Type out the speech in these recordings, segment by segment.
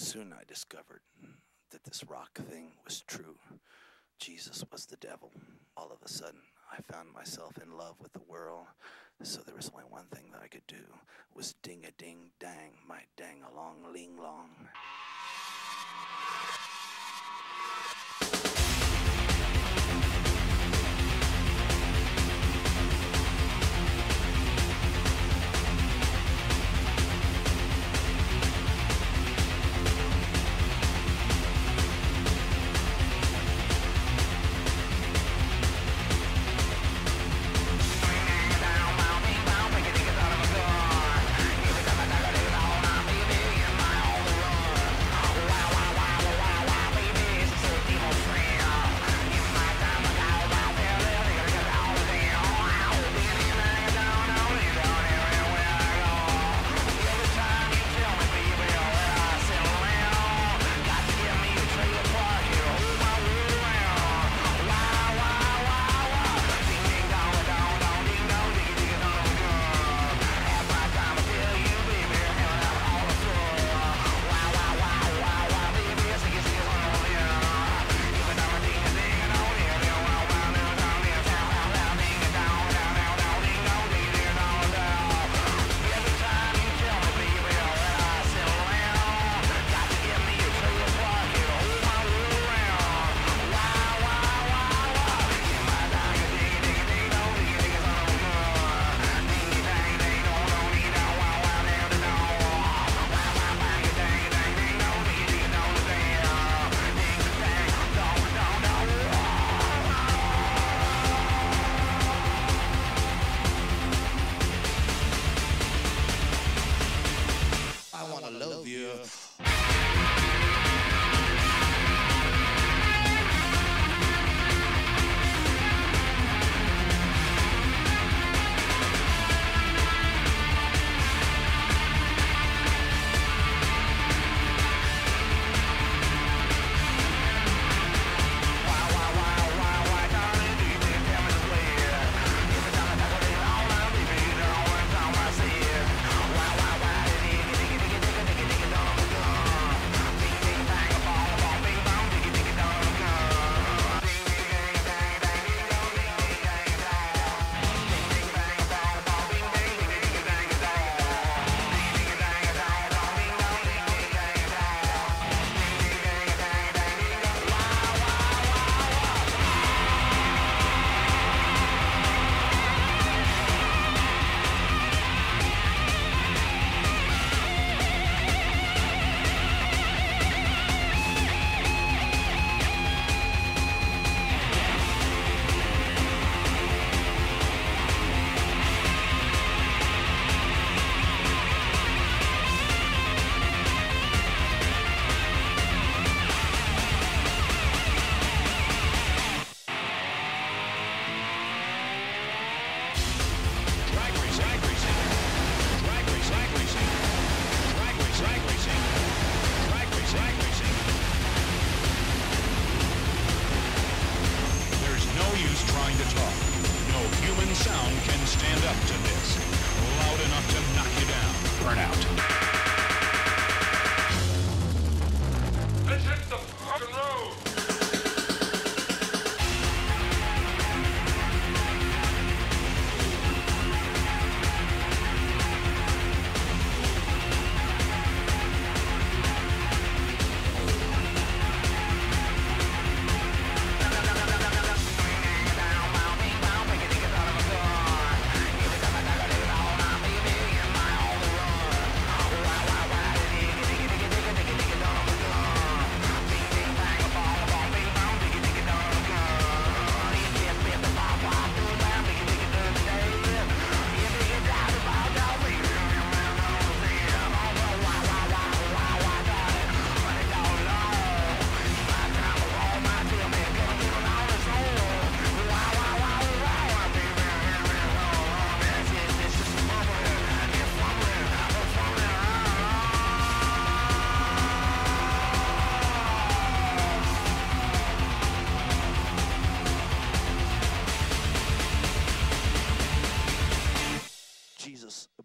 Soon I discovered that this rock thing was true. Jesus was the devil. All of a sudden, I found myself in love with the world. So there was only one thing that I could do was ding a ding dang my dang along ling long.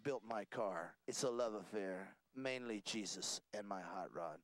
Built my car. It's a love affair, mainly Jesus and my hot rod.